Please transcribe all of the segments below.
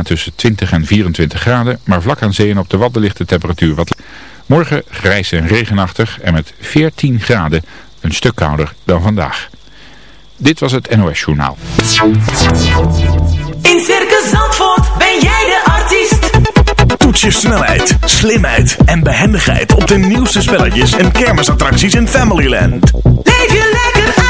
minima tussen 20 en 24 graden, maar vlak aan zee en op de Wadden ligt de temperatuur wat... Morgen grijs en regenachtig en met 14 graden een stuk kouder dan vandaag. Dit was het NOS Journaal. In Circus Zandvoort ben jij de artiest. Toets je snelheid, slimheid en behendigheid op de nieuwste spelletjes en kermisattracties in Familyland. Leef je lekker uit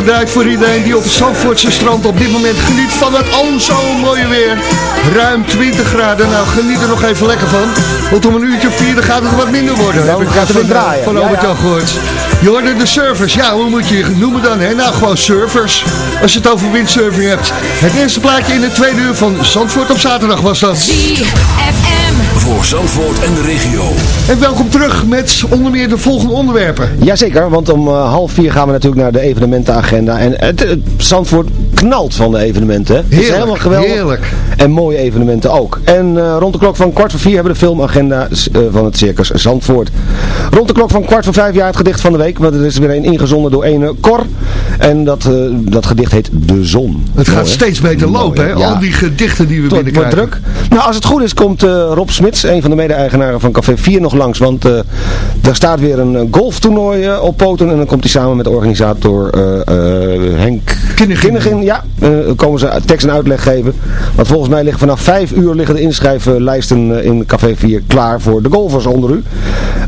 Gedraaid voor iedereen die op het Zandvoortse strand op dit moment geniet van het al zo mooie weer. Ruim 20 graden. Nou, geniet er nog even lekker van. Want om een uurtje of vier gaat het wat minder worden. Dan Heb ik gaat het van, eh, draaien. Van Albert ja. Gehoord. Je hoorde de surfers. Ja, hoe moet je je noemen dan? Hè? Nou, gewoon surfers. Als je het over windsurfing hebt. Het eerste plaatje in de tweede uur van Zandvoort op zaterdag was dat. ZFM. Voor Zandvoort en de regio. En welkom terug met onder meer de volgende onderwerpen. Jazeker, want om eh, half vier gaan we natuurlijk naar de evenementenagenda. En het, het Zandvoort knalt van de evenementen. hè. Het is Heerlijk, helemaal geweldig. heerlijk. En mooie evenementen ook. En eh, rond de klok van kwart voor vier hebben we de filmagenda eh, van het Circus Zandvoort. Rond de klok van kwart voor vijf jaar het gedicht van de week. Want er is weer een ingezonden door ene Cor. En dat, eh, dat gedicht heet De Zon. Het gaat Mooi, steeds beter Mooi, lopen, hè? ja. Al die gedichten die we wordt binnenkrijgen. druk. Nou, als het goed is, komt Rob Smits, een van de mede-eigenaren van Café 4, nog langs. Want er staat weer een golftoernooi op poten. En dan komt hij samen met de organisator Henk Kinnigin. Ja, komen ze tekst en uitleg geven. Want volgens mij liggen vanaf 5 uur liggen de inschrijflijsten eh, in Café 4 klaar voor de golfers onder u.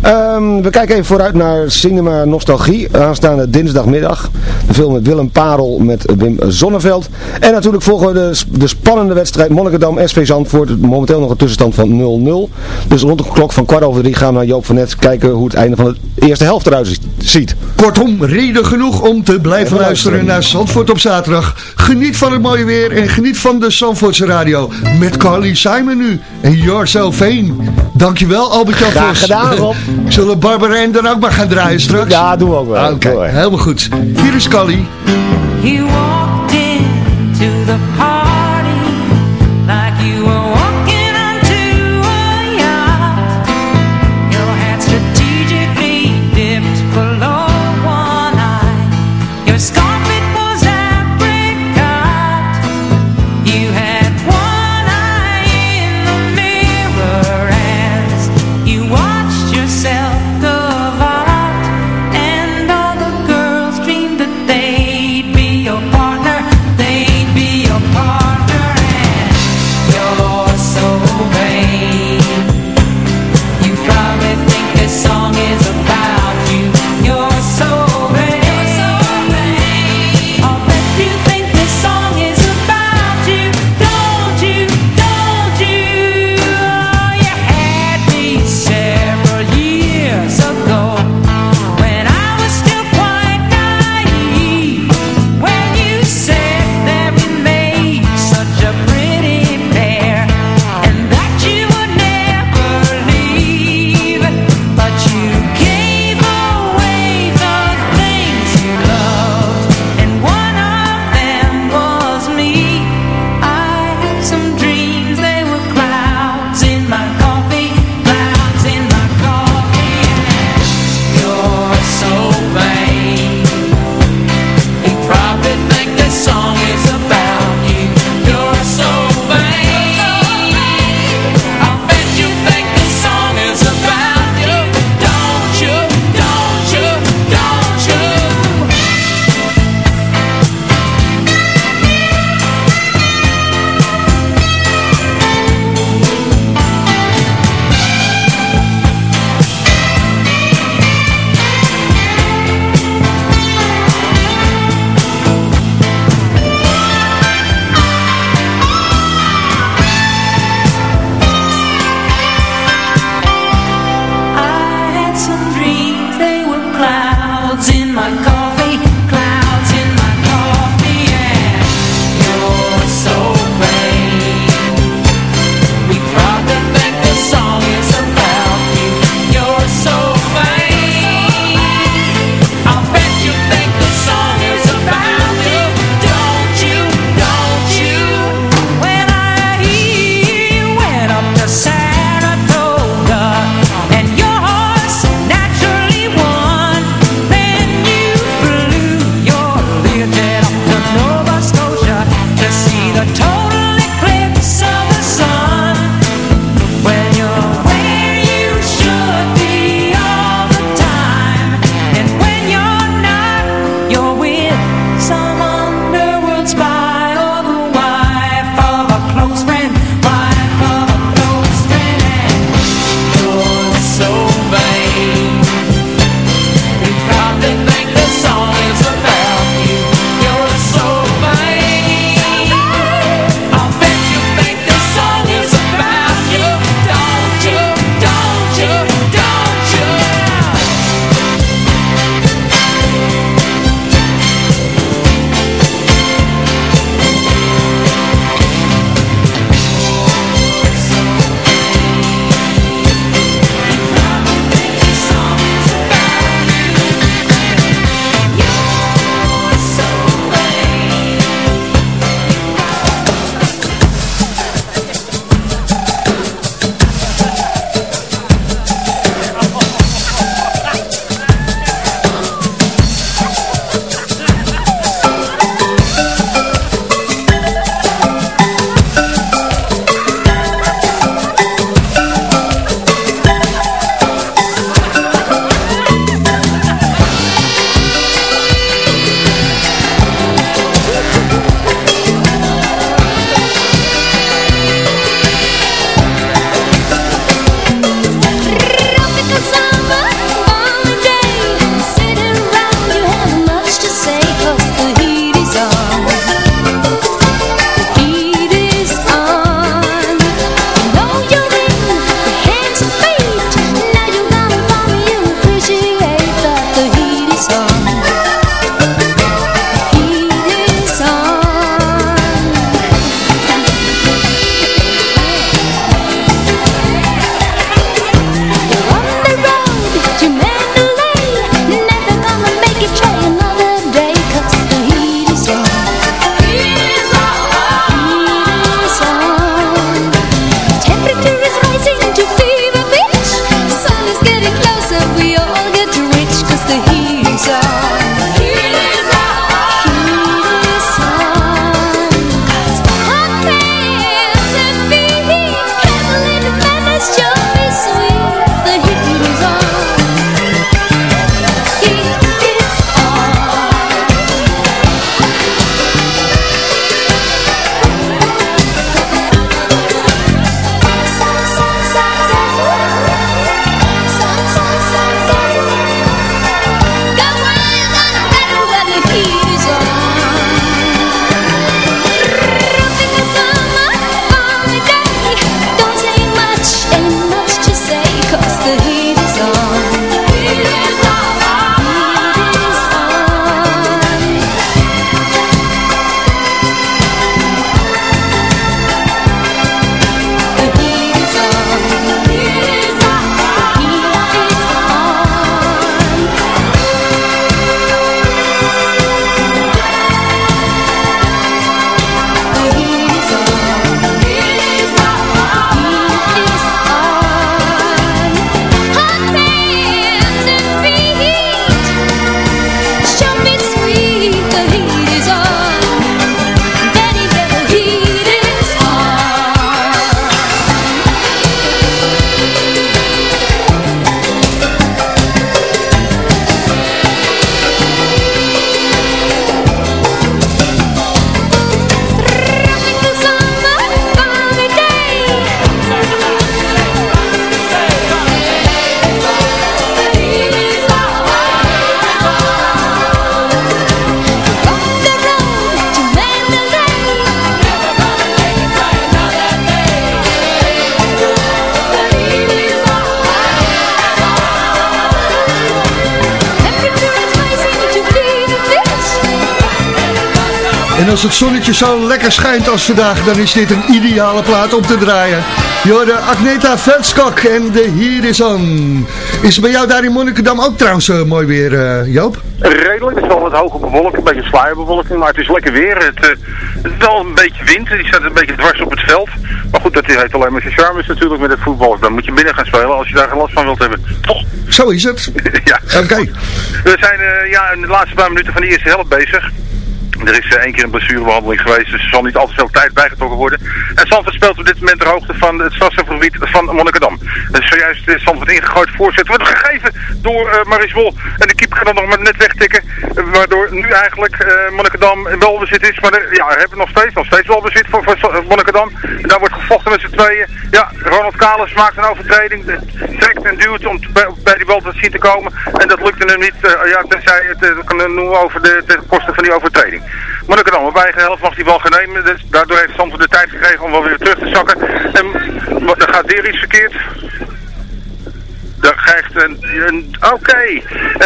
Ehm, we kijken even vooruit naar Cinema Nostalgie. Aanstaande dinsdagmiddag. De film met Willem Parel met Wim Zonneveld. En natuurlijk volgen we de, de spannende wedstrijd Monnikendam SV Zandvoort. Momenteel nog een tussenstand van 0-0. Dus rond de klok van kwart over drie gaan we naar Joop van Net kijken hoe het einde van de eerste helft eruit ziet. Kortom, reden genoeg om te blijven luisteren naar Zandvoort op zaterdag. Geniet van het mooie weer en geniet van de Zandvoortse radio. Met Carly Simon nu en You're So Vain. Dankjewel Albert-Jan Graag gedaan, Rob. Zullen Barbara en dan ook maar gaan draaien straks? Ja, doen we ook wel. Oké, Doe maar. helemaal goed. Hier is Carly. Als het zonnetje zo lekker schijnt als vandaag, dan is dit een ideale plaat om te draaien. Jorde Agneta Velskok en de Hier is on. Is het bij jou daar in Monnikendam ook trouwens eh, mooi weer, eh, Joop? Redelijk, het is wel wat hoge bewolking, een beetje sluierbewolking, maar het is lekker weer. Het, eh, het is wel een beetje wind, die staat een beetje dwars op het veld. Maar goed, dat heeft alleen maar zijn charmes natuurlijk met het voetbal. Dan moet je binnen gaan spelen als je daar geen last van wilt hebben. Toch? Zo is het. ja. Oké. We zijn ja, in de laatste paar minuten van de eerste helft bezig. Er is eh, één keer een blessurebehandeling geweest, dus er zal niet al te veel tijd bijgetrokken worden. En Zandvoort speelt op dit moment ter hoogte van het stadsgebied van Monnikendam. Er is zojuist uh, Zandvoort ingegooid voorzet, wordt gegeven door uh, Maris Wol. En de keeper kan dan nog maar net wegtikken, waardoor nu eigenlijk uh, Monnikendam in balbezit is. Maar ja, we hebben nog steeds, nog steeds balbezit voor, voor Monnikendam. En daar wordt gevochten met z'n tweeën. Ja, Ronald Kalis maakt een overtreding, trekt en duwt om bij, die bal te zien te komen. En dat lukte hem niet, ja, tenzij het kan noemen over de, de kosten van die overtreding. Monnikendam op eigen helft mag die bal gaan nemen. Dus daardoor heeft Zandvoort de tijd gekregen om wel weer terug te zakken. En dan gaat weer iets verkeerd. Dan krijgt een, oké,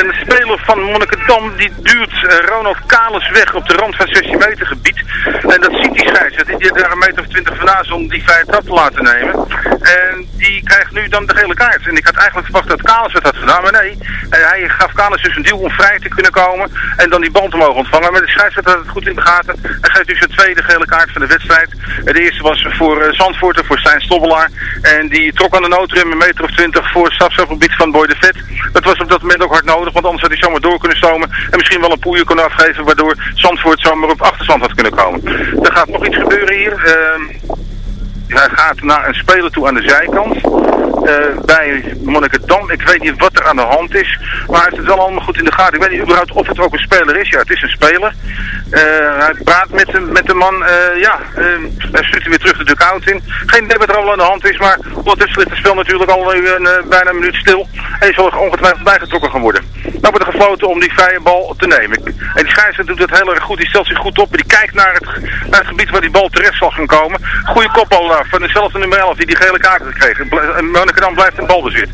een speler van Monnikendam die duwt uh, Ronald Kalis weg op de rand van 16 meter gebied. En dat ziet die scheidsrechter, die daar een meter of 20 vandaan om die vrije trap te laten nemen. En die krijgt nu dan de gele kaart. En ik had eigenlijk verwacht dat Kalis het had gedaan, maar nee. Hij gaf Kalis dus een duw om vrij te kunnen komen en dan die bal te mogen ontvangen. Maar de scheidsrechter had het goed in de gaten. Hij geeft nu zijn tweede gele kaart van de wedstrijd. De eerste was voor uh, Zandvoort, voor Stijn Stobbelaar. En die trok aan de noodrem een meter of 20 voor strafschopgebied van Boy de Vet. Dat was op dat moment ook hard nodig, want anders had hij zomaar door kunnen stomen. En misschien wel een poeier kunnen afgeven, waardoor Zandvoort zomaar op achterstand had kunnen komen. Er gaat nog iets gebeuren hier. Uh, hij gaat naar een speler toe aan de zijkant. Uh, bij Monnikendam. Ik weet niet wat er aan de hand is. Maar hij heeft het wel allemaal goed in de gaten. Ik weet niet überhaupt of het ook een speler is. Ja, het is een speler. Uh, hij praat met de, met de man. Uh, ja, hij stuurt weer terug de dugout in. Geen idee wat er al aan de hand is. Maar ondertussen ligt het spel natuurlijk al een, bijna een minuut stil. En zal er ongetwijfeld bijgetrokken gaan worden. Nou wordt er gefloten om die vrije bal te nemen. En die scheidsrechter doet het heel erg goed. Die stelt zich goed op. Die kijkt naar het, het gebied waar die bal terecht zal gaan komen. Goede kopbal van dezelfde nummer 11 die die gele kaart had gekregen. Monnikendam blijft in balbezit.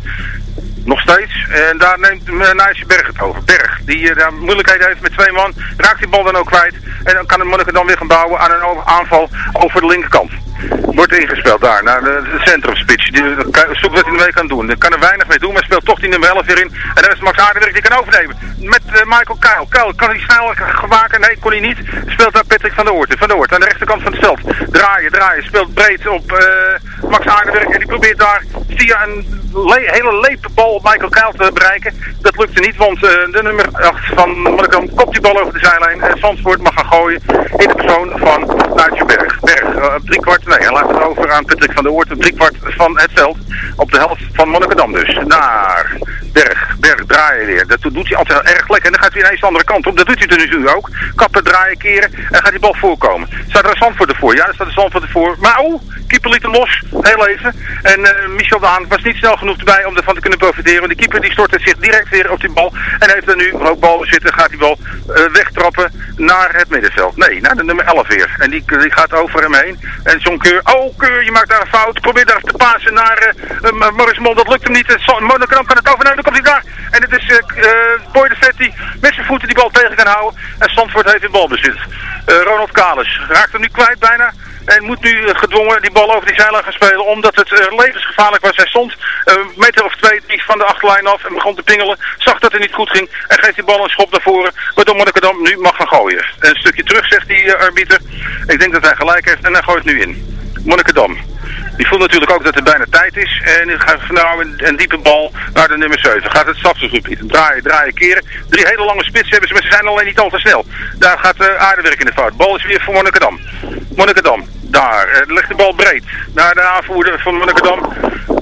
Nog steeds. En daar neemt Nijsje Berg het over. Berg, die uh, daar moeilijkheden heeft met twee man. Raakt die bal dan ook kwijt. En dan kan de Monnikendam weer gaan bouwen aan een aanval over de linkerkant. Wordt ingespeeld daar, naar de, centrumspitch. Die zoekt wat hij ermee kan doen. Daar kan er weinig mee doen, maar speelt toch die nummer 11 weer in. En dan is Max Aardenwerk die kan overnemen. Met uh, Michael Kuil. Kuil, kan hij sneller maken? Nee, kon hij niet. Speelt daar Patrick van der Oort. Van der Oort aan de rechterkant van het veld. Draaien, draaien. Speelt breed op uh, Max Aardenwerk. En die probeert daar via een le hele lepe bal op Michael Kuil te bereiken. Dat lukte niet, want uh, de nummer 8 van Monnikam kopt die bal over de zijlijn. En Zandvoort mag gaan gooien in de persoon van Nautje Berg. Berg, drie kwart Nee, hij laat het over aan Patrick van der Oort. Drie kwart van het veld. Op de helft van Monnikendam dus. Naar Berg. Berg draaien weer. Dat doet hij altijd erg lekker. En dan gaat hij ineens de andere kant op. Dat doet hij er nu ook. Kappen, draaien, keren. En gaat die bal voorkomen. Staat er een Zandvoort ervoor? Ja, er staat een Zandvoort ervoor. Maar oh, keeper liet hem los. Heel even. En uh, Michel Daan was niet snel genoeg erbij om ervan te kunnen profiteren. Want de keeper die stortte zich direct weer op die bal. En heeft er nu ook bal zitten. Gaat die bal uh, wegtrappen naar het middenveld. Nee, naar de nummer 11 weer. En die, die gaat over hem heen. En John Oh, Keur, je maakt daar een fout. Probeer daar te pasen naar uh, Maurice Mol. Dat lukt hem niet. Monokram kan het overnemen. Dan komt hij daar. En het is uh, Boy de Vet met zijn voeten die bal tegen kan houden. En Zandvoort heeft in balbezit. Uh, Ronald Kalis raakt hem nu kwijt bijna. En moet nu gedwongen die bal over die zijlijn gaan spelen. Omdat het uh, levensgevaarlijk was. Hij stond een meter of twee, drie van de achterlijn af. En begon te pingelen. Zag dat het niet goed ging. En geeft die bal een schop naar voren. Waardoor Monnikendam nu mag gaan gooien. Een stukje terug zegt die arbiter. Ik denk dat hij gelijk heeft. En hij gooit nu in. Monnikendam. Die voelt natuurlijk ook dat het bijna tijd is. En nu gaat nou een, diepe bal naar de nummer 7. Gaat het stapsgebied. Draaien, draaien, keren. Drie hele lange spitsen hebben ze, maar ze zijn alleen niet al te snel. Daar gaat uh, aardewerk in de fout. Bal is weer voor Monnikendam. Monnikendam. Daar. Uh, legt de bal breed. Naar de aanvoerder van Monnikendam.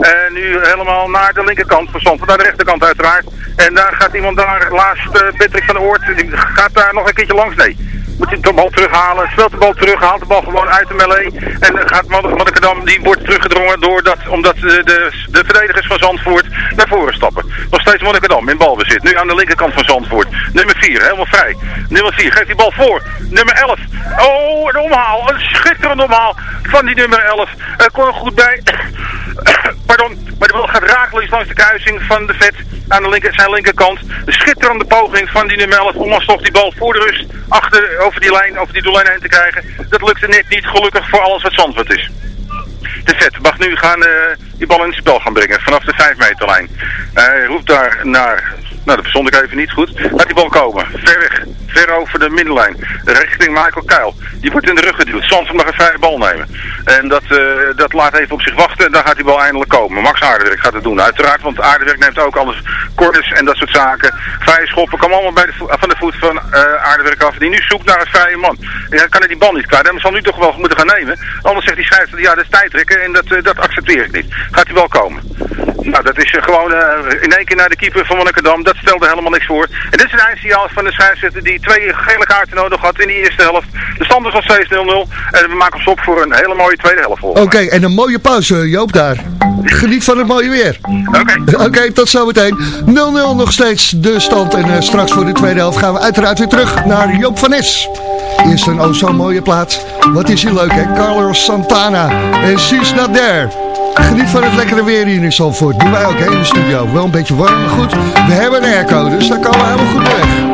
En nu helemaal naar de linkerkant van. Naar de rechterkant uiteraard. En daar gaat iemand daar, laatst uh, Patrick van der Oort. Die gaat daar nog een keertje langs. Nee moet de bal terughalen, speelt de bal terug, haalt de bal gewoon uit de melee. En gaat Monnikendam, die wordt teruggedrongen doordat, omdat de, de, de verdedigers van Zandvoort naar voren stappen. Nog steeds Monnikendam in balbezit, nu aan de linkerkant van Zandvoort. Nummer 4, helemaal vrij. Nummer 4, geeft die bal voor. Nummer 11. Oh, een omhaal, een schitterend omhaal van die nummer 11. Er kon er goed bij. Maar de bal gaat rakelings langs de kruising van de vet aan de linker, zijn linkerkant. Een schitterende poging van die nummer 11 om alsnog die bal voor de rust achter, over die lijn, over die doellijn heen te krijgen. Dat lukte net niet, gelukkig voor alles wat Zandvoort is. De vet mag nu gaan eh, die bal in het spel gaan brengen vanaf de 5 meterlijn. Hij roept daar naar, nou dat verstond ik even niet goed. Laat die bal komen, ver weg, ver over de middenlijn, richting Michael Kuil. Die wordt in de rug geduwd. Zandvoort mag een vrije bal nemen. En dat, eh, dat laat even op zich wachten en dan gaat die bal eindelijk komen. Max Aardewerk gaat het doen, uiteraard, want Aardewerk neemt ook alles corners en dat soort zaken. Vrije schoppen komen allemaal bij de van de voet van eh Aardewerk af, die nu zoekt naar een vrije man. En dan kan hij die bal niet kwijt, hij zal nu toch wel moeten gaan nemen. Anders zegt die scheidsrechter, ja dat is tijdrekken en dat, eh, dat accepteer ik niet. Gaat hij wel komen. Nou, dat is gewoon in één keer naar de keeper van Monnikendam. Dat stelde helemaal niks voor. En dit is een eindsignaal van de scheidsrechter die twee gele kaarten nodig had in die eerste helft. De stand is nog steeds 0-0. En we maken ons op voor een hele mooie tweede helft. Oké, en een mooie pauze, Joop daar. Geniet van het mooie weer. Oké. Oké, tot zometeen. 0-0 nog steeds de stand. En eh, straks voor de tweede helft gaan we uiteraard weer terug naar Joop van Nes. Eerst een oh zo mooie plaats. Wat is hier leuk, hè? Carlos Santana en She's Not There. Geniet van het lekkere weer hier in Zandvoort. Doen wij ook, hè, in de studio. Wel een beetje warm, maar goed. We hebben een airco, dus daar komen we helemaal goed weg.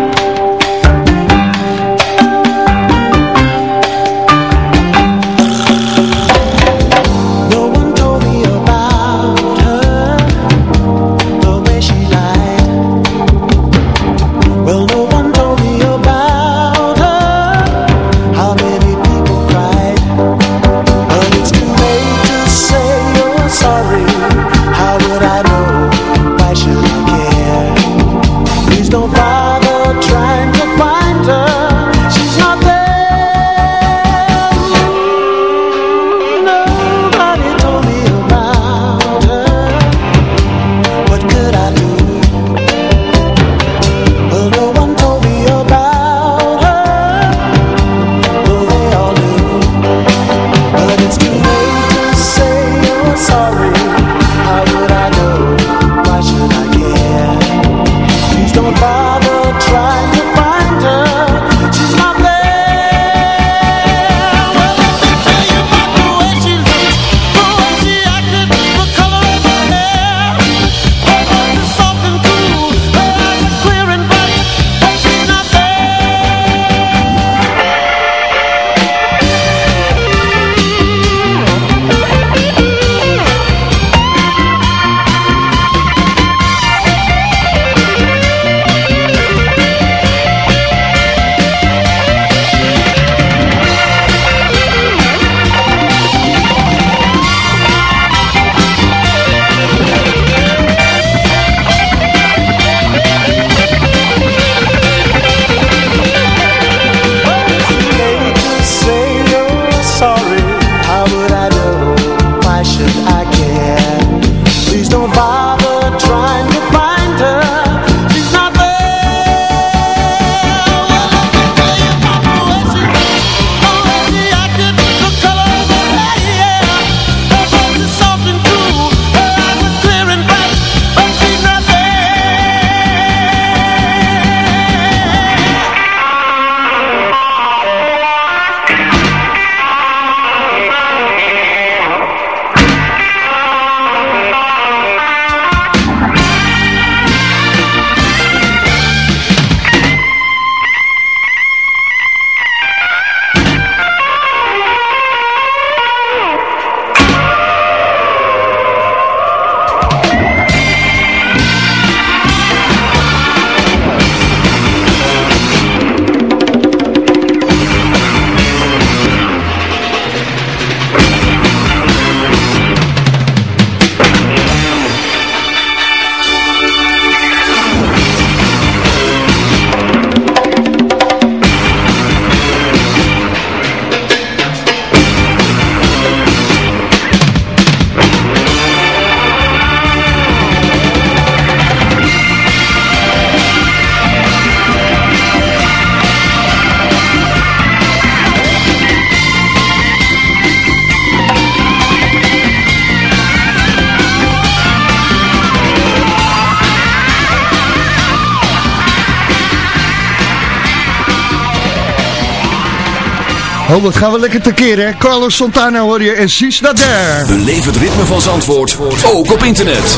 Oh, wat gaan we lekker tekeer, hè? Carlos Santana hoor je en Sis Nader. Beleef het ritme van Zandvoort, ook op internet.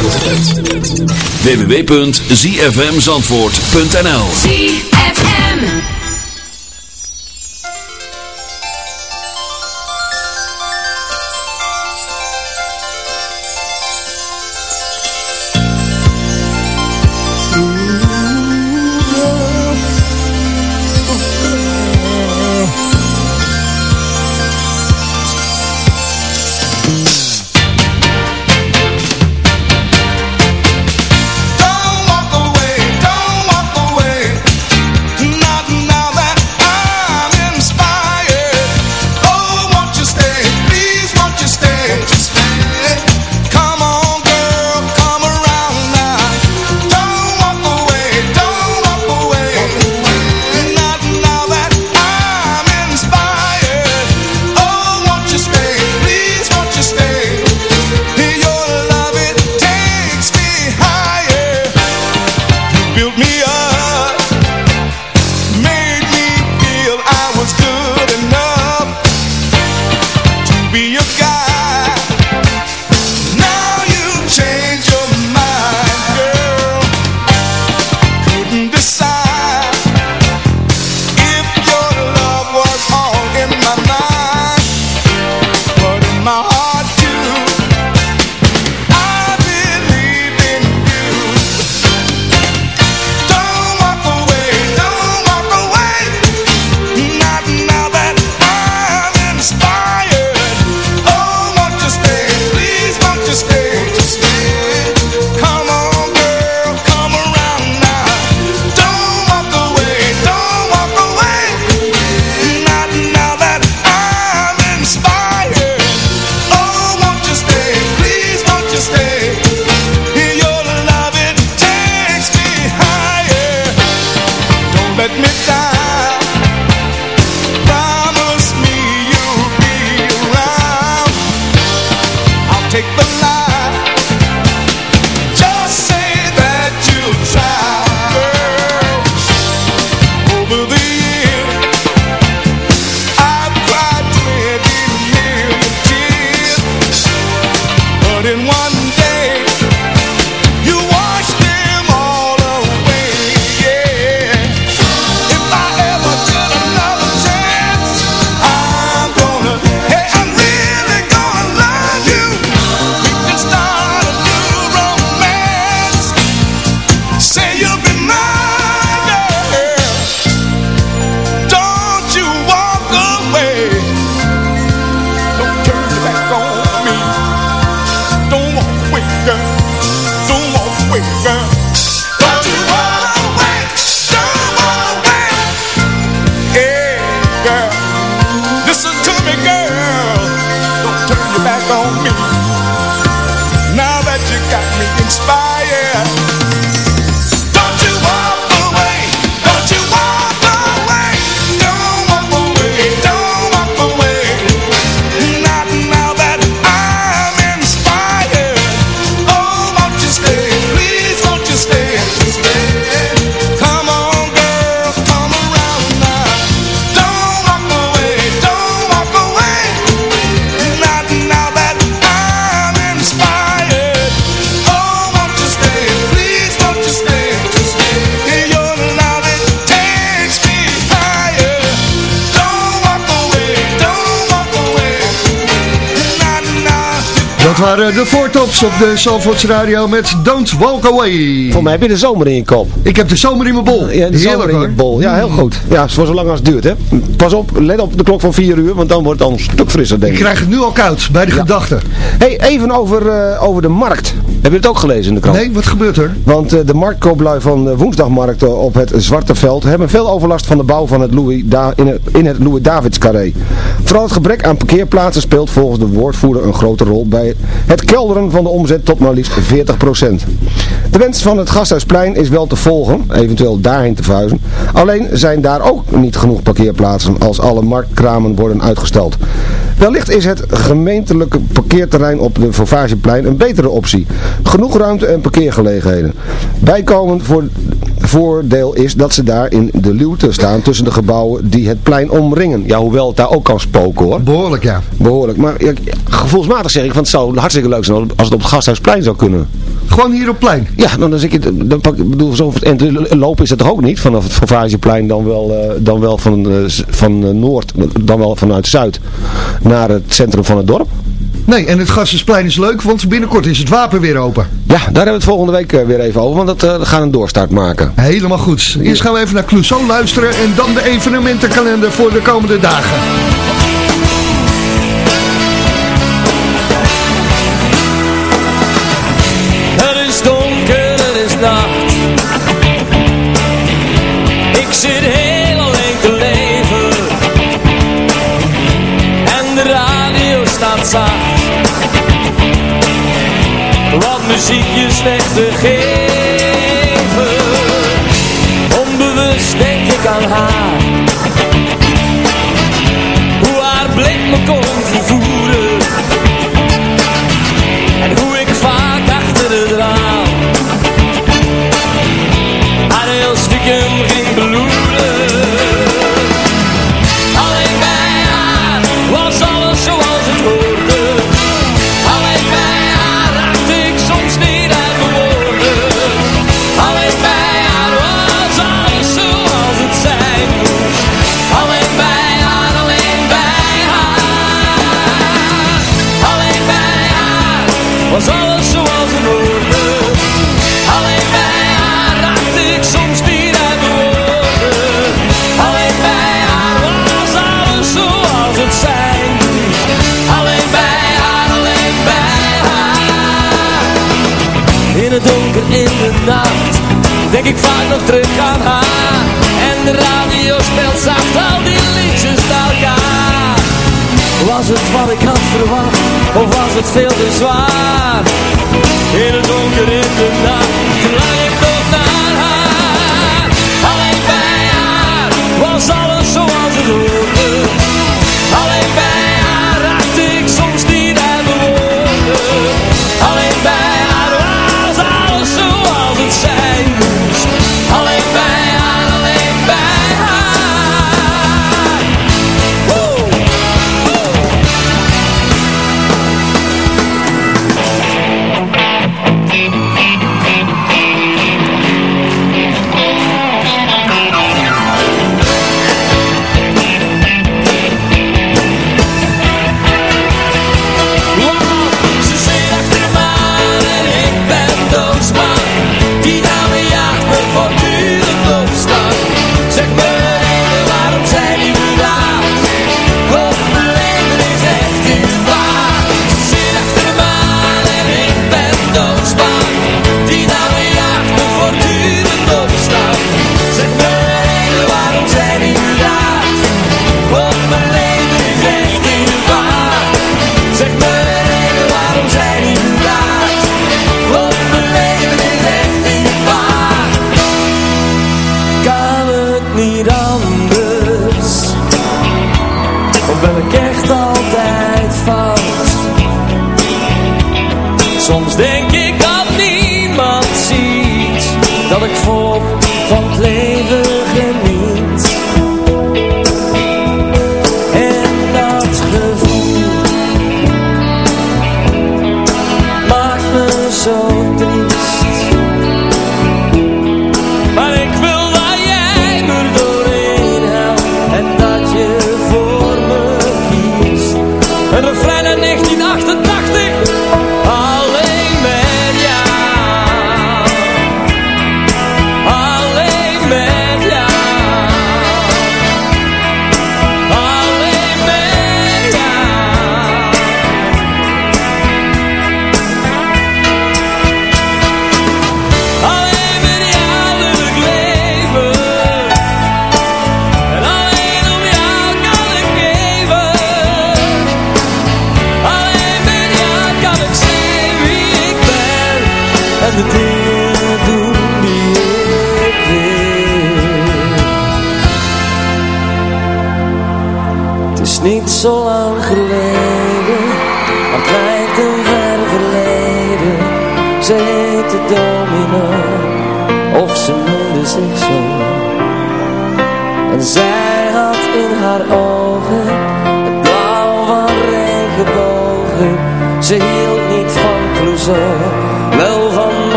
www.zfmzandvoort.nl ZFM. Me inspired. Dat waren de voortops op de Zalvoorts Radio met Don't Walk Away. Voor mij heb je de zomer in je kop. Ik heb de zomer in mijn bol. Ja, de zomer Heerlijk in je bol. Ja, heel goed. Ja, voor zolang als het duurt, hè. Pas op, let op de klok van 4 uur, want dan wordt het al een stuk frisser, denk Ik ik. krijg het nu al koud bij de gedachte. Hey, even over, eh, over de markt. Heb je het ook gelezen in de krant? Nee, wat gebeurt er? Want eh, de marktkooplui van de woensdagmarkt eh, op het Zwarte Veld hebben veel overlast van de bouw van het Louis da in, het, in het Louis Davids carré. Vooral het gebrek aan parkeerplaatsen speelt volgens de woordvoerder een grote rol bij het kelderen van de omzet tot maar liefst 40%. De wens van het Gasthuisplein is wel te volgen, eventueel daarheen te vuizen. Alleen zijn daar ook niet genoeg parkeerplaatsen als alle marktkramen worden uitgesteld. Wellicht is het gemeentelijke parkeerterrein op de Vauvageplein een betere optie. Genoeg ruimte en parkeergelegenheden. Bijkomend voor, voordeel is dat ze daar in de luwte staan tussen de gebouwen die het plein omringen. Ja, hoewel het daar ook kan spoken hoor. Behoorlijk, ja. Behoorlijk. Maar ja, gevoelsmatig zeg ik, want het zou hartstikke leuk zijn als het op het Gasthuisplein zou kunnen. Gewoon hier op plein. Ja, dan, dan, zeg ik, dan pak, ik bedoel, zo, en lopen is het toch ook niet? Vanaf het Favageplein dan wel, eh, dan wel van, eh, van eh, Noord, dan wel vanuit Zuid naar het centrum van het dorp. Nee, en het Gassensplein is leuk, want binnenkort is het wapen weer open. Ja, daar hebben we het volgende week eh, weer even over, want dat we gaan een doorstart maken. Helemaal goed. Eerst gaan we even naar Clouseau luisteren en dan de evenementenkalender voor de komende dagen. Het is donker, het is nacht. Ik zit heel Wat muziekjes weg te geven. Onbewust denk ik aan haar. Denk ik vaak nog terug aan haar En de radio speelt zacht al die liedjes bij elkaar was het wat ik had verwacht, of was het veel te zwaar? In het donker in de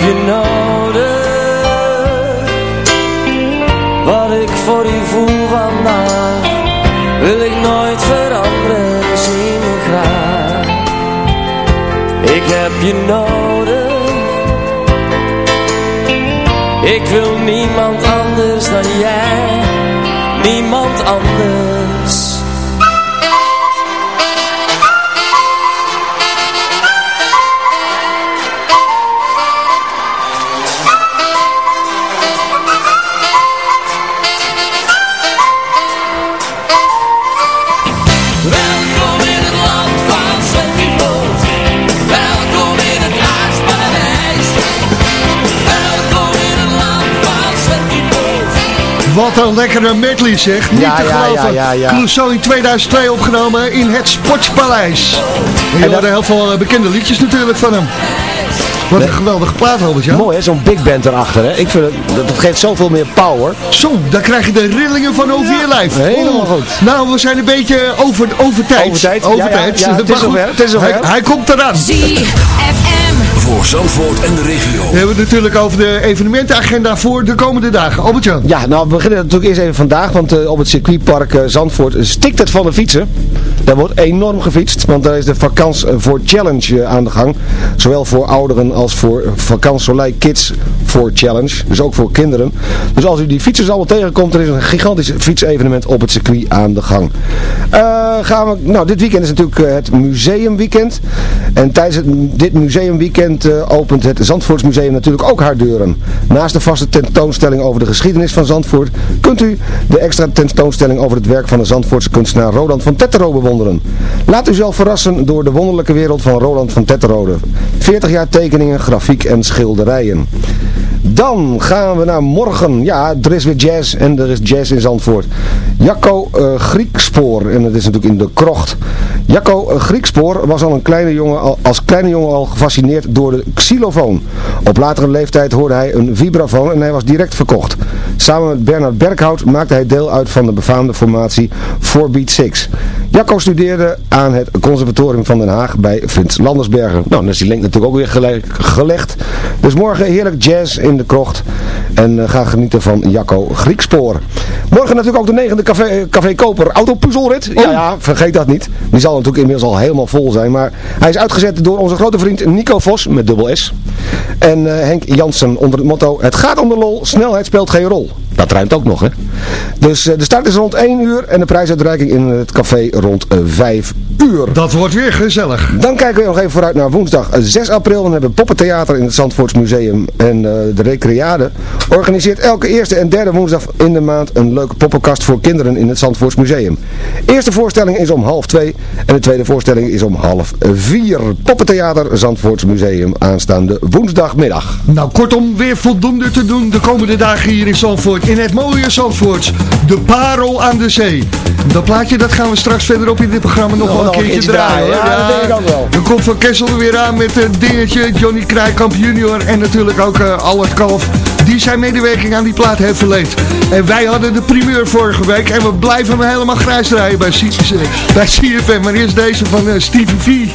je nodig. Wat ik voor je voel vandaag, wil ik nooit veranderen. Zie me graag, ik heb je nodig. Ik wil niemand anders dan jij, niemand anders. Wat een lekkere medley zeg, niet Ja, te ja, geloven. ja, ja, ja. Clouseau in 2002 opgenomen in het Sportpaleis. En je En dat- heel veel eh, bekende liedjes natuurlijk van hem. Wat een geweldige plaat, Robert Jan. Mooi hè, zo'n big band erachter hè. Ik vind het, dat, dat geeft zoveel meer power. Zo, daar krijg je de rillingen van over je lijf. helemaal Oh. goed. Nou, we zijn een beetje over, over tijd. Over tijd, Over ja, ja, tijd. ja, het is zover, het is zover. Hij, hij komt eraan. ZFM. Voor Zandvoort en de regio. We hebben het natuurlijk over de evenementenagenda voor de komende dagen. Albert-Jan. Ja, nou we beginnen natuurlijk eerst even vandaag, want eh, op het circuitpark eh, Zandvoort stikt het van de fietsen. Daar wordt enorm gefietst, want daar is de Vakans voor Challenge eh, aan de gang. Zowel voor ouderen als voor Vakans Soleil Kids voor Challenge. Dus ook voor kinderen. Dus als u die fietsers allemaal tegenkomt, er is een gigantisch fietsevenement op het circuit aan de gang. Eh, gaan we, nou, dit weekend is natuurlijk eh, het museumweekend. En tijdens dit museumweekend eh, opent het Zandvoortsmuseum natuurlijk ook haar deuren. Naast de vaste tentoonstelling over de geschiedenis van Zandvoort, kunt u de extra tentoonstelling over het werk van de Zandvoortse kunstenaar Roland van Tetterode bewonderen. Laat u zelf verrassen door de wonderlijke wereld van Roland van Tetterode. 40 jaar tekeningen, grafiek en schilderijen. Dan gaan we naar morgen. Ja, er is weer jazz en er is jazz in Zandvoort. Jacco eh, Griekspoor, en dat is natuurlijk in de krocht. Jacco eh, Griekspoor was al een kleine jongen, al, als kleine jongen al gefascineerd door de xylofoon. Op latere leeftijd hoorde hij een vibrafoon en hij was direct verkocht. Samen met Bernard Berghout maakte hij deel uit van de befaamde formatie 4Beat 6. Jacco studeerde aan het conservatorium van Den Haag bij Frits Landersbergen. Nou, dan is die link natuurlijk ook weer gele- gelegd. Dus morgen heerlijk jazz in de krocht. En eh, ga genieten van Jacco Griekspoor. Morgen natuurlijk ook de negende Café, eh, Café Koper autopuzzelrit. Ja, ja, vergeet dat niet. Die zal natuurlijk inmiddels al helemaal vol zijn. Maar hij is uitgezet door onze grote vriend Nico Vos met dubbel S. En eh, Henk Jansen onder het motto Het gaat om de lol, snelheid speelt geen rol. Dat ruimt ook nog, hè. Dus eh, de start is rond 1 uur en de prijsuitreiking in het café rond eh, 5 uur. Dat wordt weer gezellig. Dan kijken we nog even vooruit naar woensdag eh, 6 april. Dan hebben we Poppentheater in het Zandvoorts Museum en eh, de Recreade. Organiseert elke eerste en derde woensdag in de maand een leuke poppenkast voor kinderen in het Zandvoorts Museum. Eerste voorstelling is om half twee en de tweede voorstelling is om half vier. Poppentheater Zandvoorts Museum aanstaande woensdagmiddag. Nou, kortom, weer voldoende te doen de komende dagen hier in Zandvoort. In het mooie Zandvoort. De parel aan de zee. Dat plaatje dat gaan we straks verderop in dit programma nog wel een keertje draaien. ja, dat denk ik ook wel. Dan komt Van Kessel er weer aan met een dingetje. Johnny Krijkamp junior en natuurlijk ook eh Albert Kalf. Die zijn medewerking aan die plaat heeft verleend. En wij hadden de primeur vorige week. En we blijven hem helemaal grijs draaien bij, C bij CFM. Maar eerst deze van eh, Stevie V.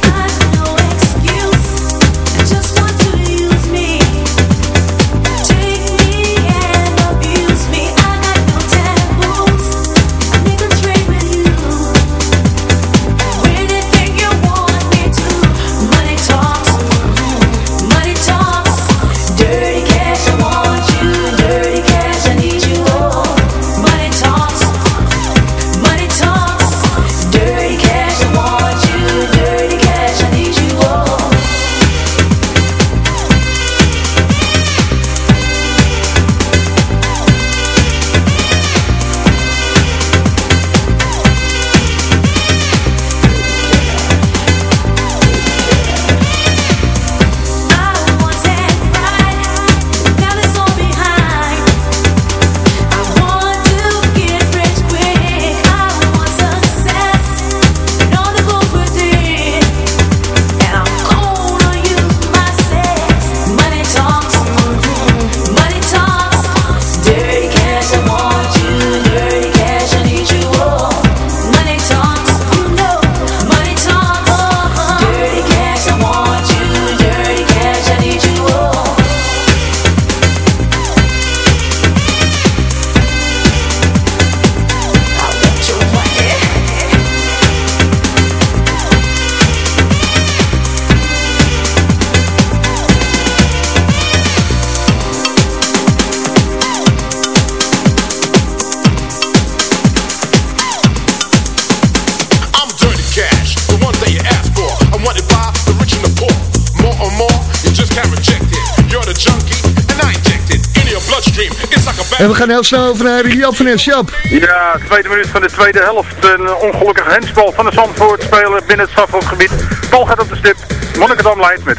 heel snel over naar Jap van Es. Jap. Ja, tweede minuut van de tweede helft. Een ongelukkige hensbal van de Zandvoort spelen binnen het strafhofgebied. Bal gaat op de stip. Monnikendam leidt met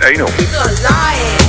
1-0.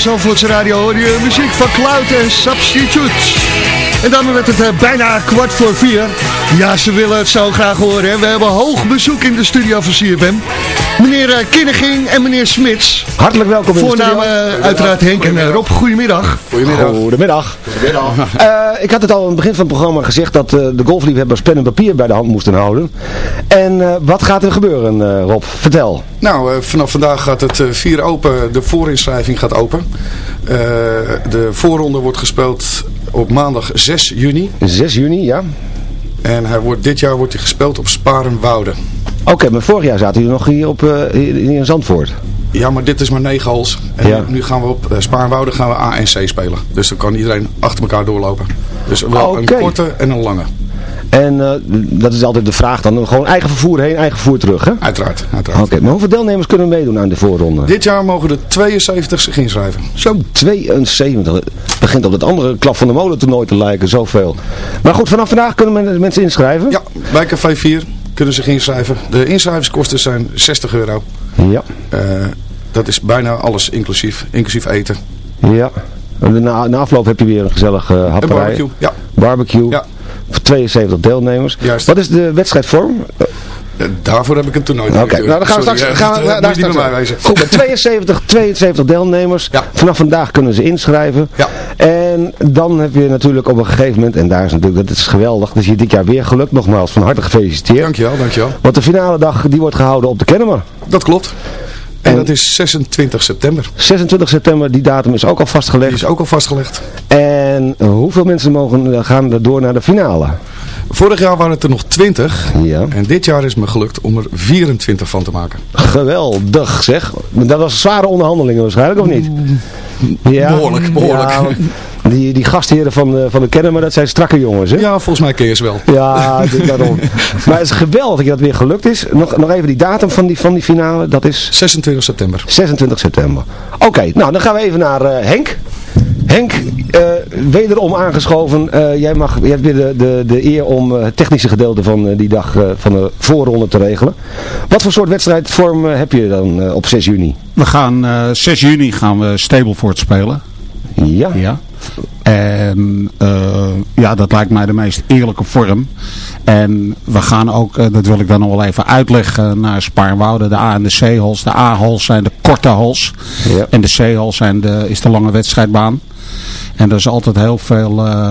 Zandvoortse radio hoor je muziek van Cloud en Substitute. En dan werd het eh, bijna kwart voor vier. Ja, ze willen het zo graag horen. We hebben hoog bezoek in de studio van CFM. Meneer eh, Kinneging en meneer Smits. Hartelijk welkom in de Voornaam studio. eh, uiteraard Henk en eh, Rob. Goedemiddag. Goedemiddag. Goedemiddag. Eh, ik had het al aan het begin van het programma gezegd dat eh, de golfliefhebbers pen en papier bij de hand moesten houden. En eh, wat gaat er gebeuren, eh, Rob? Vertel. Nou, eh, vanaf vandaag gaat het eh, vier open. De voorinschrijving gaat open. Eh, de voorronde wordt gespeeld op maandag 6 juni. 6 juni, ja. En hij wordt, dit jaar wordt hij gespeeld op Sparenwoude. Oké, maar vorig jaar zaten jullie nog hier, op, eh, hier in Zandvoort. Ja, maar dit is maar 9 holes. En Ja. nu gaan we op uh, Sparenwoude gaan we A en C spelen. Dus dan kan iedereen achter elkaar doorlopen. Dus wel een korte en een lange. En eh, dat is altijd de vraag dan. Gewoon eigen vervoer heen, eigen vervoer terug, hè? Uiteraard, uiteraard. Oké, maar hoeveel deelnemers kunnen meedoen aan de voorronde? Dit jaar mogen er 72 zich inschrijven. Zo, 72. Het begint op dat andere klap van de molen toernooi te lijken, zoveel. Maar goed, vanaf vandaag kunnen men- mensen inschrijven? Ja, bij Café 4 kunnen zich inschrijven. De inschrijvingskosten zijn 60 euro. Ja. Eh, dat is bijna alles inclusief, inclusief eten. Ja. En na, na afloop heb je weer een gezellig uh, Een barbecue, ja. Barbecue. Ja. Voor 72 deelnemers. Juist. Wat is de wedstrijdvorm? Daarvoor heb ik een toernooi. Oké, nou dan gaan we straks... gaan we, daar daar niet bij mij. Goed, met 72, 72 deelnemers. Ja. Vanaf vandaag kunnen ze inschrijven. Ja. En dan heb je natuurlijk op een gegeven moment, en daar is natuurlijk, dat is geweldig, dus je dit jaar weer gelukt. Nogmaals, van harte gefeliciteerd. Dankjewel, dankjewel. Want de finale dag, die wordt gehouden op de Kennemer. Dat klopt. En, En- dat is 26 september. 26 september, die datum is ook al Die vastgelegd. is ook al vastgelegd. En hoeveel mensen mogen eh, gaan er door naar de finale? Vorig jaar waren het er nog 20. Ja. En dit jaar is me gelukt om er 24 van te maken. Geweldig zeg. Dat was zware onderhandelingen waarschijnlijk, of niet? Ja, Behoorlijk, behoorlijk. Ja, die, die gastheren van de, van de Kennemer, dat zijn strakke jongens, hè? Ja, volgens mij ken je ze wel. Ja, daarom. maar het is geweldig dat dat weer gelukt is. Nog, nog even die datum van die, van die finale, dat is 26 september. 26 september. Oké, nou dan gaan we even naar eh, Henk. Henk, eh, wederom aangeschoven. Eh, jij, mag, jij hebt weer de, de, de eer om eh, het technische gedeelte van die dag van de voorronde te regelen. Wat voor soort wedstrijdvorm heb je dan op 6 juni? We gaan eh 6 juni gaan we Stableford spelen. Ja. Ja. En eh, ja, dat lijkt mij de meest eerlijke vorm. En we gaan ook, eh, dat wil ik dan nog wel even uitleggen, naar Spaarnwoude. De A en de C-hols. De A-hols zijn de korte hols. Ja. En de de, is de lange wedstrijdbaan. En er is altijd heel veel, eh,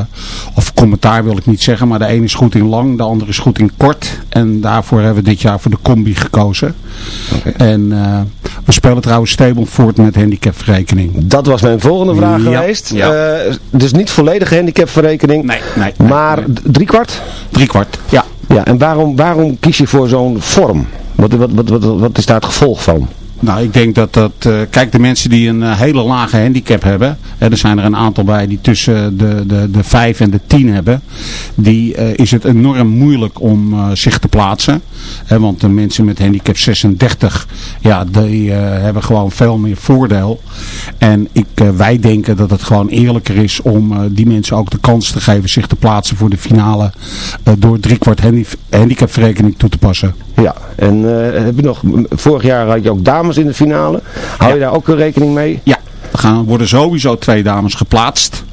of commentaar wil ik niet zeggen, maar de ene is goed in lang, de andere is goed in kort. En daarvoor hebben we dit jaar voor de combi gekozen. En eh, we spelen trouwens Stableford met handicapverrekening. Dat was mijn volgende vraag Ja, geweest. ja. Eh, dus niet volledige handicapverrekening. Nee, nee. nee, maar nee. drie kwart? Drie kwart, ja. Ja, en waarom, waarom kies je voor zo'n vorm? Wat, wat, wat, wat, wat is daar het gevolg van? Nou, ik denk dat dat... eh, kijk, de mensen die een eh, hele lage handicap hebben... Hè, er zijn er een aantal bij die tussen de, de, de 5 en de 10 hebben... die eh, is het enorm moeilijk om zich te plaatsen. Want de mensen met handicap 36... ja, die eh, hebben gewoon veel meer voordeel. En ik, eh, wij denken dat het gewoon eerlijker is... om eh, die mensen ook de kans te geven zich te plaatsen voor de finale... door driekwart handi handicapverrekening toe te passen. Ja, en heb je nog, vorig jaar had je ook dames in de finale. Hou je daar ook rekening mee? Ja, er gaan, worden sowieso twee dames geplaatst.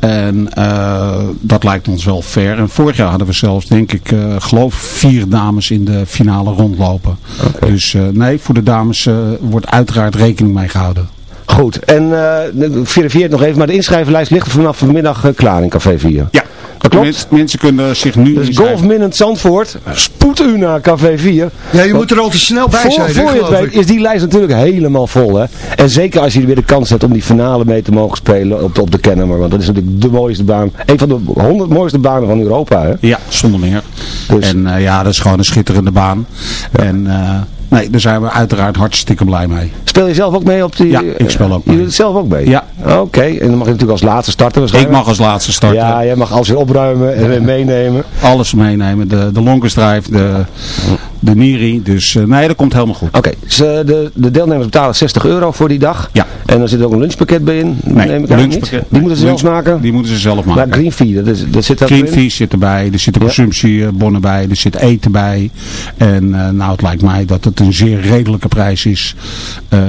En eh, dat lijkt ons wel fair. En vorig jaar hadden we zelfs, denk ik, eh, geloof vier dames in de finale rondlopen. Dus eh, nee, voor de dames wordt uiteraard rekening mee gehouden. Goed, en eh, verifieer het nog even, maar de inschrijvenlijst ligt vanaf vanmiddag eh, klaar in Café 4. Ja, Dat klopt. Mens- mensen kunnen zich nu Dus inschrijven. Golf Minute Zandvoort, spoed u naar Café 4. Ja, je moet er al te snel bij voor, zijn, voor je het weet is die lijst natuurlijk helemaal vol. Hè? En zeker als je weer de kans hebt om die finale mee te mogen spelen op de, op de Kennemer. Want dat is natuurlijk de mooiste baan. Een van de honderd mooiste banen van Europa. Hè? Ja, zonder meer. Dus- En eh, ja, dat is gewoon een schitterende baan. En eh, nee, daar zijn we uiteraard hartstikke blij mee. Speel je zelf ook mee op die... Ja, ik speel ook Je mee. doet het zelf ook mee? Ja. Oké, en dan mag je natuurlijk als laatste starten Ik waarschijnlijk. mag als laatste starten. Ja, jij mag alles weer opruimen en meenemen. alles meenemen. De, de longest drive, de, de Niri. Dus eh, nee, dat komt helemaal goed. Oké, dus, eh, de, de deelnemers betalen 60 euro voor die dag. Ja. En er zit ook een lunchpakket bij in. Nee, neem ik lunchpakket. niet? Die moeten ze zelf maken. Die moeten ze zelf Maar maken. green fee, dat, is, dat zit daar Green in. fees zit erbij, er zitten consumptiebonnen bij, er zit eten bij. En eh, nou, het lijkt mij dat het een zeer redelijke prijs is eh,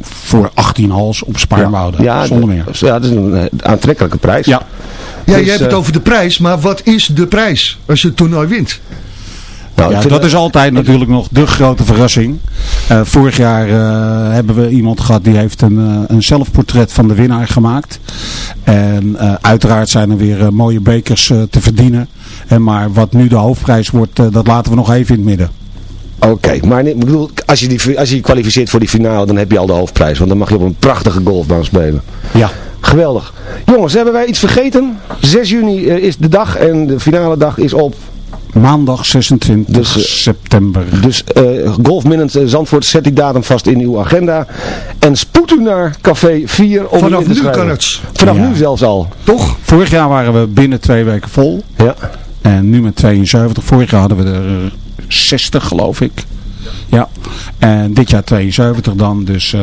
voor 18 hals op Spaarnwoude. Ja, zonder meer. Ja, dat is een eh, aantrekkelijke prijs. Ja, Ja, Dus, je hebt het eh, over de prijs, maar wat is de prijs als je het toernooi wint? Nou, ja dat is altijd natuurlijk nog de grote verrassing. Eh, vorig jaar eh, hebben we iemand gehad die heeft een, een zelfportret van de winnaar gemaakt. En eh, uiteraard zijn er weer mooie bekers te verdienen. En maar wat nu de hoofdprijs wordt, dat laten we nog even in het midden. Oké, maar nee, ik bedoel, als je, die, als je je kwalificeert voor die finale, dan heb je al de hoofdprijs. Want dan mag je op een prachtige golfbaan spelen. Ja. Geweldig. Jongens, hebben wij iets vergeten? 6 juni eh, is de dag en de finale dag is op Maandag 26 Dus, eh, september. Dus uh, Golf Minute eh, Zandvoort, zet die datum vast in uw agenda. En spoed u naar Café 4 om Vanaf nu schrijven. kan het. Vanaf Ja. nu zelfs al. Toch? Vorig jaar waren we binnen twee weken vol. Ja. En nu met 72. Vorig jaar hadden we er 60 geloof ik. Ja. En dit jaar 72 dan. Dus eh,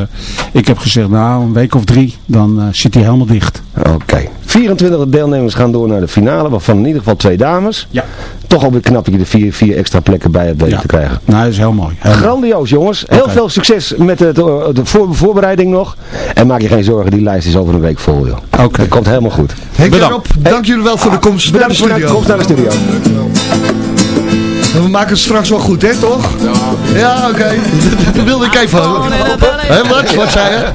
ik heb gezegd nou een week of drie. Dan eh, zit hij helemaal dicht. Oké. 24 deelnemers gaan door naar de finale, waarvan in ieder geval twee dames. Ja. Toch alweer knap dat je er vier, vier extra plekken bij hebt weten Ja. te krijgen. Nou dat is heel mooi. Heel mooi. Grandioos jongens. Heel veel succes met het, eh, de voor, voorbereiding nog. En maak je geen zorgen, die lijst is over een week vol joh. Oké. Dat komt helemaal goed. Henk en Bedankt. Dank jullie wel voor de komst naar de Bedankt voor de studio. komst naar de studio. We maken het straks wel goed, hè, toch? Ja. Oké. Dat wilde ik even. Hé, wat? Wat zei je?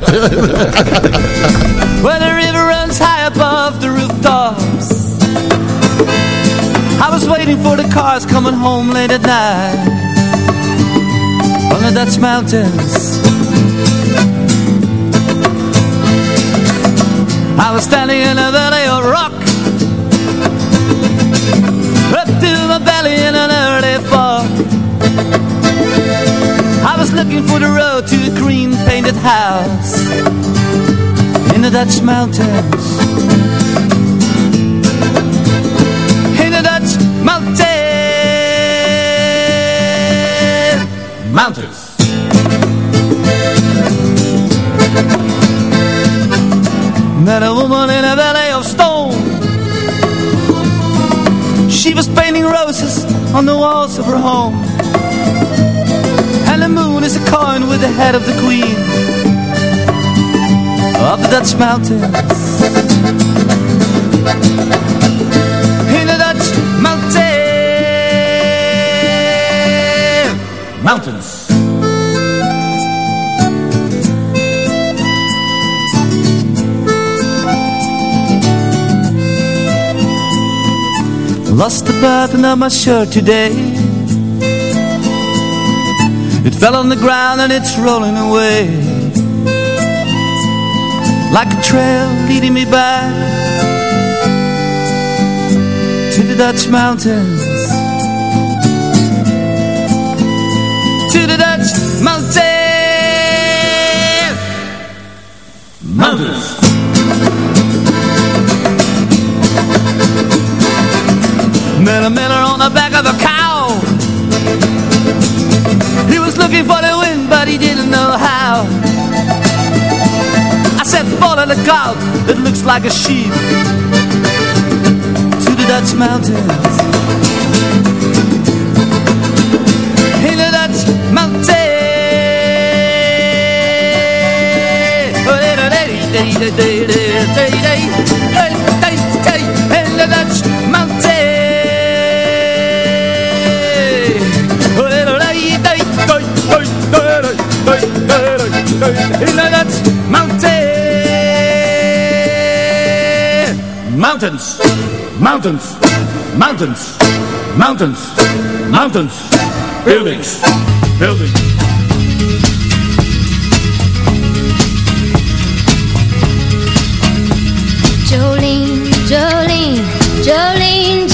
Where the river runs high above the rooftops I was waiting for the cars coming home late at night On the Dutch mountains I was standing in a valley of rock looking for the road to a green painted house in the Dutch mountains. In the Dutch mountains. Mountains. Met a woman in a valley of stone. She was painting roses on the walls of her home. The moon is a coin with the head of the queen of the Dutch mountains. In the Dutch mountains. Mountains. Lost the button of my shirt today. It fell on the ground and it's rolling away like a trail leading me back to the Dutch mountains. To the Dutch mountains. Looking for the wind, but he didn't know how. I said, follow the cow that looks like a sheep to the Dutch mountains. In the Dutch mountains. Mountains. Mountains. Mountains. Mountains. Buildings. Buildings. Jolene, Jolene, Jolene.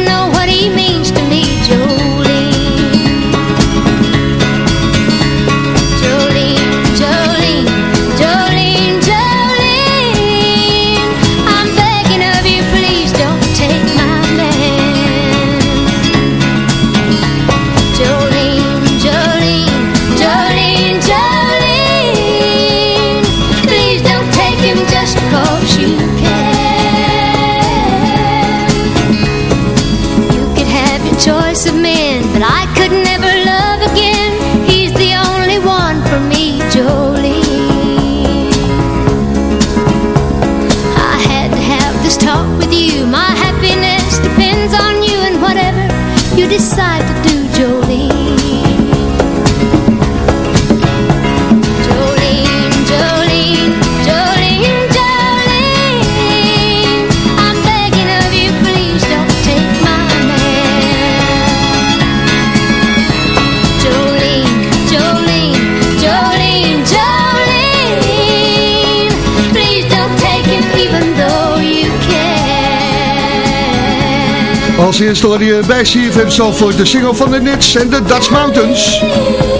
eerste hoor je bij CFM Zalvoort de single van de Nits en de Dutch Mountains.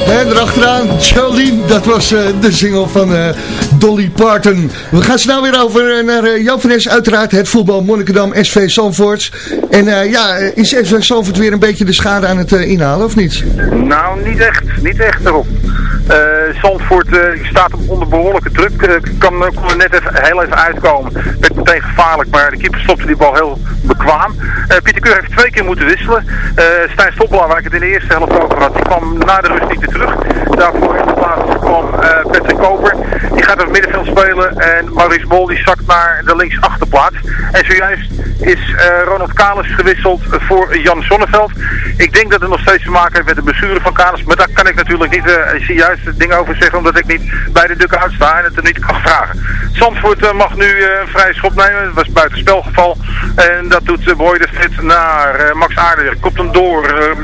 En erachteraan Jolene, dat was eh, de single van eh, Dolly Parton. We gaan snel weer over eh, naar uh, Joop van uiteraard het voetbal Monnikendam SV Zandvoort. En ja, is SV Zandvoort weer een beetje de schade aan het inhalen of niet? Nou, niet echt. Niet echt erop. Zandvoort staat onder behoorlijke druk. Kan, kon net even, heel even uitkomen. Werd meteen gevaarlijk, maar de keeper stopte die bal heel bekwaam. Eh, Pieter Keur heeft twee keer moeten wisselen. Eh Stijn Stoppelaar, waar ik het in de eerste helft over had, die kwam na de rust niet meer terug. Daarvoor in de plaats kwam eh, Patrick Koper. Die gaat op het middenveld spelen. En Maurice Bol die zakt naar de linksachterplaats. En zojuist is eh, Ronald Kalis gewisseld voor Jan Sonneveld. Ik denk dat het nog steeds te maken heeft met de blessure van Kalis. Maar daar kan ik natuurlijk niet eh juist het over zeggen. Omdat ik niet bij de dukken uitsta en het er niet kan vragen. Zandvoort eh, mag nu eh, een vrije schop nemen. Het was buitenspelgeval. En dat doet uh, Boy de Vet naar Max Aardenwerk. Komt hem door.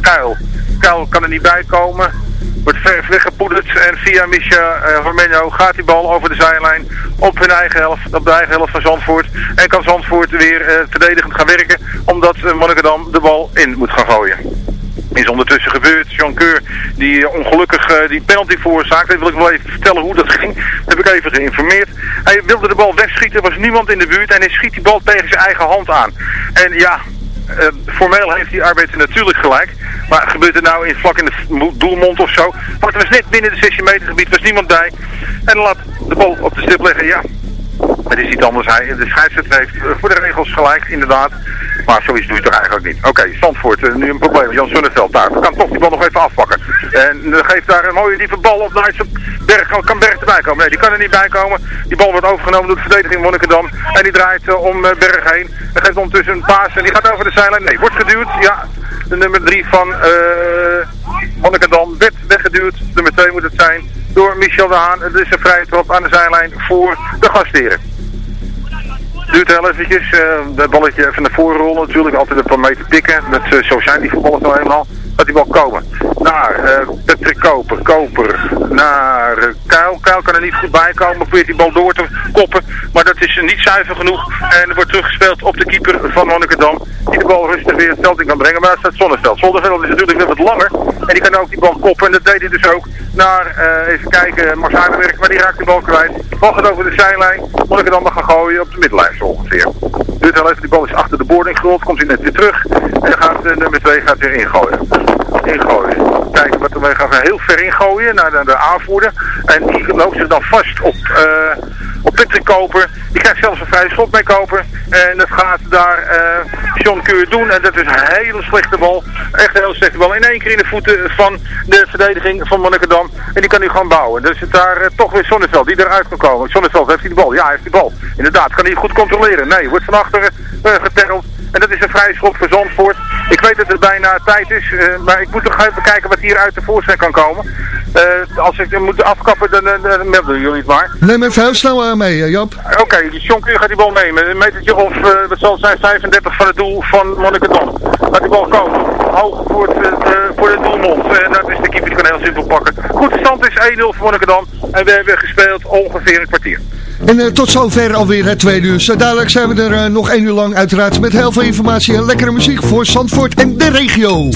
Kuil. Kuil kan er niet bij komen. Wordt weggepoederd en via Misha uh, gaat die bal over de zijlijn op hun eigen helft, op de eigen helft van Zandvoort. En kan Zandvoort weer eh, verdedigend gaan werken, omdat uh, Monnikendam de bal in moet gaan gooien. Is ondertussen gebeurd. Jean Keur, die ongelukkig die penalty veroorzaakte. Dat wil ik wel even vertellen hoe dat ging. Dat heb ik even geïnformeerd. Hij wilde de bal wegschieten, was niemand in de buurt en hij schiet die bal tegen zijn eigen hand aan. En ja, formeel heeft die arbeider natuurlijk gelijk. Maar gebeurt het nou in vlak in de mo- doelmond of zo? Want het was net binnen de 16 meter gebied, was niemand bij. En laat de bal op de stip liggen, ja. Het is iets anders. Hij, de scheidsrechter heeft voor de regels gelijk, inderdaad. Maar zoiets doe je toch eigenlijk niet. Oké, Zandvoort, eh, nu een probleem. Jan Sonneveld daar. kan toch die bal nog even afpakken. En uh, geeft daar een mooie diepe bal op. Nou, Berg, kan Berg erbij komen? Nee, die kan er niet bij komen. Die bal wordt overgenomen door de verdediging Monnikendam. En die draait uh, om Berg heen. En geeft ondertussen een paas. En die gaat over de zijlijn. Nee, wordt geduwd. Ja, de nummer 3 van uh, Monnikendam werd weggeduwd. Nummer 2 moet het zijn. Door Michel de Haan. Het is een vrije trap aan de zijlijn voor de gastheren. Duurt heel eventjes. Uh, dat balletje even naar voren rollen natuurlijk. Altijd een paar meter tikken. Dat, uh, zo zijn die voetballers nou eenmaal. Dat die bal komen. Naar uh, Patrick Koper. Koper. Naar Kuil. Kuil kan er niet goed bij komen. Probeert die bal door te koppen. Maar dat is niet zuiver genoeg. En wordt teruggespeeld op de keeper van Monnikendam. Die de bal rustig weer het veld in kan brengen. Maar daar staat Zonneveld. Zonneveld is natuurlijk weer wat langer. En die kan ook die bal koppen. En dat deed hij dus ook naar, uh, even kijken, Max. Maar die raakt de bal kwijt. Bal gaat over de zijlijn. Monnikendam mag gaan gooien op de middenlijn zo ongeveer. Duurt heel even, die bal is achter de boarding gerold. Komt hij net weer terug. En dan gaat de nummer 2 gaat weer ingooien. Ingooien. Kijken wat we gaan heel ver ingooien naar de, de aanvoerder. En die loopt zich dan vast op, uh, op Patrick Koper. Die krijgt zelfs een vrije schot mee Koper. En dat gaat daar uh, John Keur doen. En dat is een hele slechte bal. Echt een hele slechte bal. In één keer in de voeten van de verdediging van Monnikendam. En die kan nu gewoon bouwen. Dus het daar uh, toch weer Zonneveld die eruit kan komen. Zonneveld heeft hij de bal. Ja, hij heeft die bal. Inderdaad, kan hij goed controleren. Nee, wordt van achteren uh, geterreld. En dat is een vrije schot voor Zandvoort. Ik weet dat het bijna tijd is, uh, maar ik moet toch even kijken wat hier uit de voorzet kan komen. Uh, als ik moet afkappen, dan, dan, dan melden jullie het maar. Neem even heel snel uh, mee, uh, Jap. Oké, okay, John gaat die bal nemen. Een metertje of, wat zal het zijn, 35 van het doel van Monnikendam. Laat die bal komen. Hoog voor, het, uh, voor de doelmond. En dat is de keeper, die kan heel simpel pakken. Goed, de stand is 1-0 voor Monnikendam. En we hebben gespeeld ongeveer een kwartier. En uh, tot zover alweer het tweede uur. Zo dadelijk zijn we er nog één uur lang uiteraard met heel veel informatie en lekkere muziek voor Zandvoort en de regio.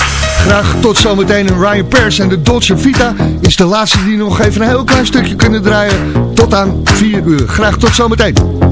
Graag tot zometeen. En Ryan Pers en de Dolce Vita is de laatste die nog even een heel klein stukje kunnen draaien. Tot aan 4 uur. Graag tot zometeen.